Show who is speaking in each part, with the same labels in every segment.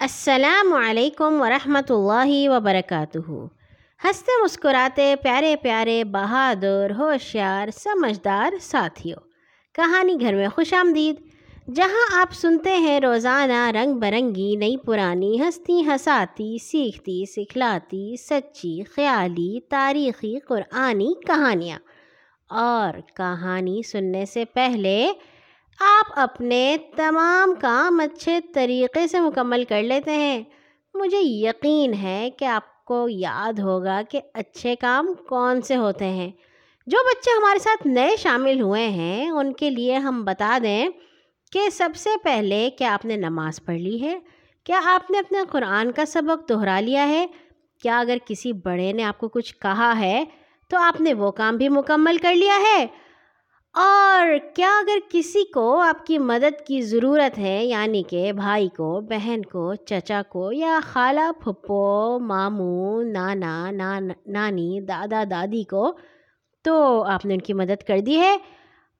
Speaker 1: السلام علیکم ورحمۃ اللہ وبرکاتہ ہنستے مسکراتے پیارے پیارے بہادر، ہوشیار، سمجھدار ساتھیوں کہانی گھر میں خوش آمدید۔ جہاں آپ سنتے ہیں روزانہ رنگ برنگی، نئی پرانی ہستی ہساتی سیکھتی، سکھلاتی، سچی، خیالی، تاریخی، قرآنی کہانیاں۔ اور کہانی سننے سے پہلے آپ اپنے تمام کام اچھے طریقے سے مکمل کر لیتے ہیں۔ مجھے یقین ہے کہ آپ کو یاد ہوگا کہ اچھے کام کون سے ہوتے ہیں۔ جو بچے ہمارے ساتھ نئے شامل ہوئے ہیں، ان کے لیے ہم بتا دیں کہ سب سے پہلے کیا آپ نے نماز پڑھ لی ہے؟ کیا آپ نے اپنے قرآن کا سبق دہرا لیا ہے؟ کیا اگر کسی بڑے نے آپ کو کچھ کہا ہے، تو آپ نے وہ کام بھی مکمل کر لیا ہے؟ اور کیا اگر کسی کو آپ کی مدد کی ضرورت ہے یعنی کہ بھائی کو، بہن کو، چچا کو، یا خالہ، پھپھو، ماموں، نانا، نان، نانی، دادا، دادی کو، تو آپ نے ان کی مدد کر دی ہے۔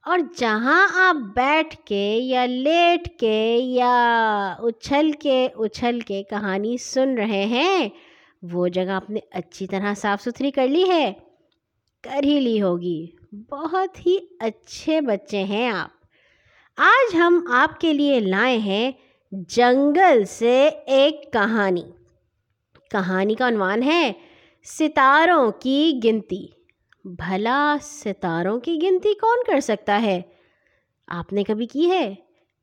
Speaker 1: اور جہاں آپ بیٹھ کے یا لیٹ کے یا اچھل کے اچھل کے کہانی سن رہے ہیں، وہ جگہ آپ نے اچھی طرح صاف ستھری کر لی ہے، کر ہی لی ہوگی۔ بہت ہی اچھے بچے ہیں آپ۔ آج ہم آپ کے لیے لائے ہیں جنگل سے ایک کہانی۔ کہانی کا عنوان ہے ستاروں کی گنتی۔ بھلا ستاروں کی گنتی کون کر سکتا ہے؟ آپ نے کبھی کی ہے؟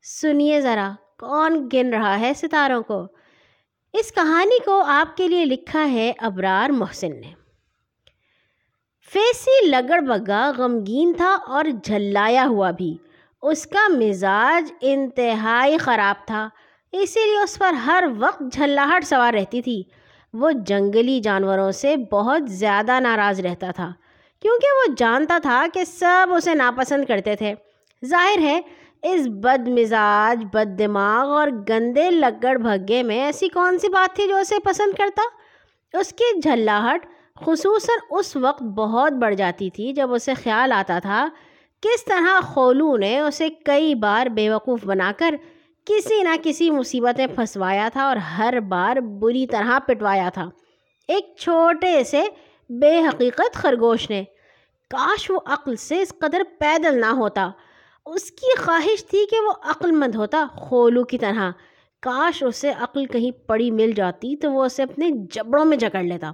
Speaker 1: سنیے ذرا، کون گن رہا ہے ستاروں کو؟ اس کہانی کو آپ کے لیے لکھا ہے ابرار محسن نے۔ فیسی لگڑ بگا غمگین تھا اور جھلایا ہوا بھی۔ اس کا مزاج انتہائی خراب تھا، اسی لیے اس پر ہر وقت جھلاہٹ سوار رہتی تھی۔ وہ جنگلی جانوروں سے بہت زیادہ ناراض رہتا تھا، کیونکہ وہ جانتا تھا کہ سب اسے ناپسند کرتے تھے۔ ظاہر ہے، اس بد مزاج بد دماغ اور گندے لگڑ بھگے میں ایسی کون سی بات تھی جو اسے پسند کرتا؟ اس کی جھلاہٹ خصوصاً اس وقت بہت بڑھ جاتی تھی جب اسے خیال آتا تھا کس طرح خولو نے اسے کئی بار بیوقوف بنا کر کسی نہ کسی مصیبت میں پھنسوایا تھا اور ہر بار بری طرح پٹوایا تھا۔ ایک چھوٹے سے بے حقیقت خرگوش نے، کاش وہ عقل سے اس قدر پیدل نہ ہوتا۔ اس کی خواہش تھی کہ وہ عقل مند ہوتا خولو کی طرح۔ کاش اسے عقل کہیں پڑی مل جاتی تو وہ اسے اپنے جبڑوں میں جکڑ لیتا۔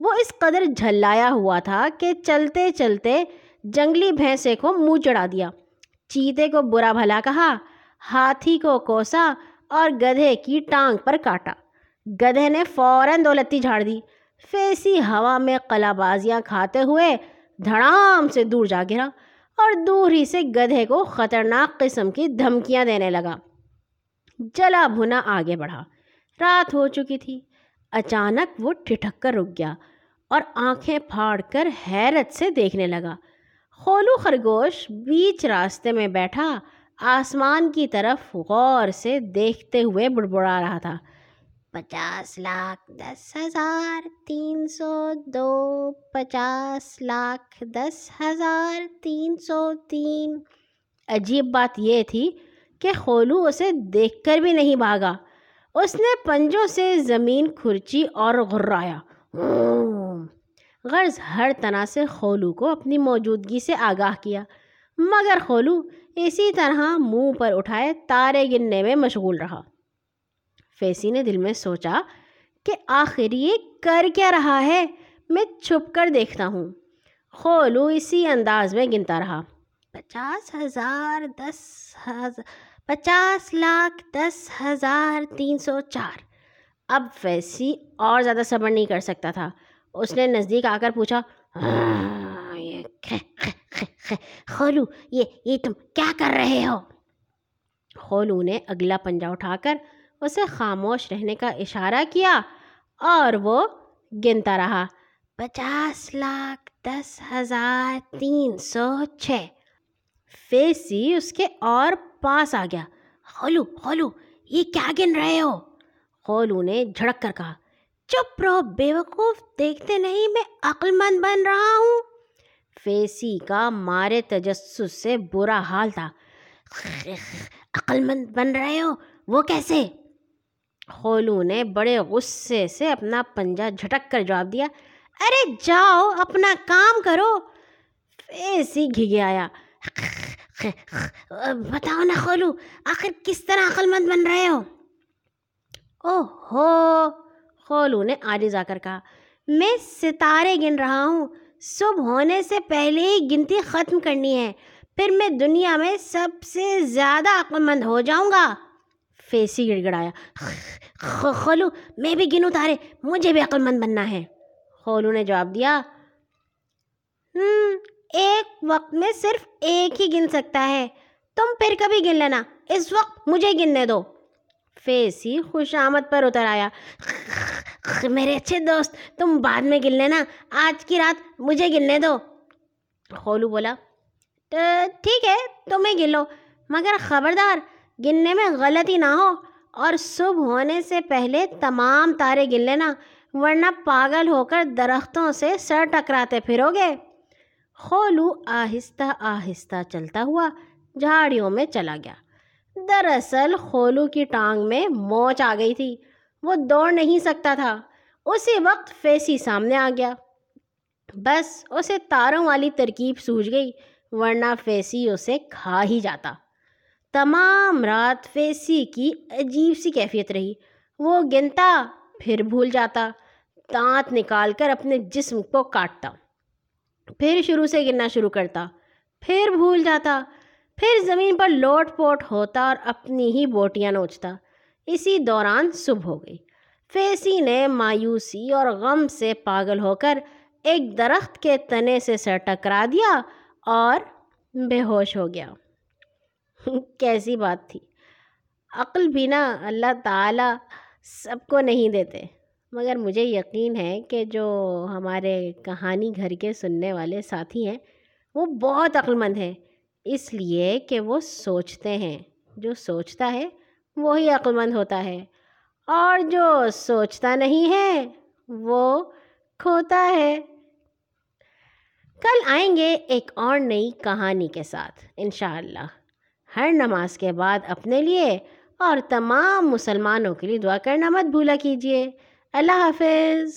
Speaker 1: وہ اس قدر جھلایا ہوا تھا کہ چلتے چلتے جنگلی بھینسے کو منہ چڑھا دیا۔ چیتے کو برا بھلا کہا، ہاتھی کو کوسا اور گدھے کی ٹانگ پر کاٹا۔ گدھے نے فوراً دولتی جھاڑ دی۔ فیسی ہوا میں قلا بازیاں کھاتے ہوئے دھڑام سے دور جا گرا اور دور ہی سے گدھے کو خطرناک قسم کی دھمکیاں دینے لگا۔ جلا بھنا آگے بڑھا۔ رات ہو چکی تھی۔ اچانک وہ ٹھٹک کر رک گیا اور آنکھیں پھاڑ کر حیرت سے دیکھنے لگا۔ خولو خرگوش بیچ راستے میں بیٹھا، آسمان کی طرف غور سے دیکھتے ہوئے بڑبڑا رہا تھا۔ پچاس لاکھ دس ہزار تین سو دو، پچاس لاکھ دس ہزار تین سو تین۔ عجیب بات یہ تھی کہ خولو اسے دیکھ کر بھی نہیں بھاگا۔ اس نے پنجوں سے زمین کھرچی اور غرایا۔ غرض ہر طرح سے خولو کو اپنی موجودگی سے آگاہ کیا۔ مگر خولو اسی طرح منہ پر اٹھائے تارے گننے میں مشغول رہا۔ فیسی نے دل میں سوچا کہ آخر یہ کر کیا رہا ہے؟ میں چھپ کر دیکھتا ہوں۔ خولو اسی انداز میں گنتا رہا۔ پچاس ہزار، دس ہزار پچاس لاکھ دس ہزار تین سو چار۔ اب فیسی اور زیادہ صبر نہیں کر سکتا تھا۔ اس نے نزدیک آ کر پوچھا ہاں، خولو، یہ یہ تم کیا کر رہے ہو؟ خولو نے اگلا پنجہ اٹھا کر اسے خاموش رہنے کا اشارہ کیا اور وہ گنتا رہا۔ پچاس لاکھ دس ہزار تین سو چھ۔ فیسی اس کے اور پاس آ گیا۔ خولو خولو یہ کیا گن رہے ہو؟ خولو نے جھڑک کر کہا، چپ رہو، بے وقوف، دیکھتے نہیں، میں عقل مند بن رہا ہوں۔ فیسی کا مارے تجسس سے برا حال تھا۔ عقل مند بن رہے ہو، وہ کیسے؟ خولو نے بڑے غصے سے اپنا پنجہ جھٹک کر جواب دیا، ارے جاؤ، اپنا کام کرو۔ ایسی گھگے آیا بتاؤ نا خولو آخر کس طرح عقل مند بن رہے ہو؟ او ہو خولو نے آج آ کر کہا، میں ستارے گن رہا ہوں، صبح ہونے سے پہلے ہی گنتی ختم کرنی ہے، پھر میں دنیا میں سب سے زیادہ عقل مند ہو جاؤں گا۔ فیسی گڑ گڑایا خولو، میں بھی گنوں تارے مجھے بھی عقل مند بننا ہے۔ خولو نے جواب دیا ایک وقت میں صرف ایک ہی گن سکتا ہے۔ تم پھر کبھی گن لینا۔ اس وقت مجھے گننے دو۔ فیسی خوش آمد پر اتر آیا۔ میرے اچھے دوست، تم بعد میں گن لینا۔ آج کی رات مجھے گننے دو۔ خولو بولا ٹھیک ہے، تمہیں گن لو۔ مگر خبردار، گننے میں غلطی نہ ہو۔ اور صبح ہونے سے پہلے تمام تارے گن لینا، ورنہ پاگل ہو کر درختوں سے سر ٹکراتے پھرو گے۔ خولو آہستہ آہستہ چلتا ہوا جھاڑیوں میں چلا گیا۔ دراصل خولو کی ٹانگ میں موچ آ گئی تھی۔ وہ دوڑ نہیں سکتا تھا۔ اسی وقت فیسی سامنے آ گیا۔ بس اسے تاروں والی ترکیب سوجھ گئی، ورنہ فیسی اسے کھا ہی جاتا۔ تمام رات فیسی کی عجیب سی کیفیت رہی۔ وہ گنتا، پھر بھول جاتا، دانت نکال کر اپنے جسم کو کاٹتا۔ پھر شروع سے گننا شروع کرتا، پھر بھول جاتا، پھر زمین پر لوٹ پوٹ ہوتا اور اپنی ہی بوٹیاں نوچتا۔ اسی دوران صبح ہو گئی۔ فیسی نے مایوسی اور غم سے پاگل ہو کر ایک درخت کے تنے سے سر ٹکرا دیا اور بے ہوش ہو گیا۔ کیسی بات تھی۔ عقل بھی نا اللہ تعالیٰ سب کو نہیں دیتے۔ مگر مجھے یقین ہے کہ جو ہمارے کہانی گھر کے سننے والے ساتھی ہیں، وہ بہت عقل مند ہیں۔ اس لیے کہ وہ سوچتے ہیں۔ جو سوچتا ہے، وہی عقل مند ہوتا ہے۔ اور جو سوچتا نہیں ہے، وہ کھوتا ہے۔ کل آئیں گے ایک اور نئی کہانی کے ساتھ، انشاءاللہ۔ ہر نماز کے بعد اپنے لیے اور تمام مسلمانوں کے لیے دعا کرنا مت بھولا کیجیے اللہ حافظ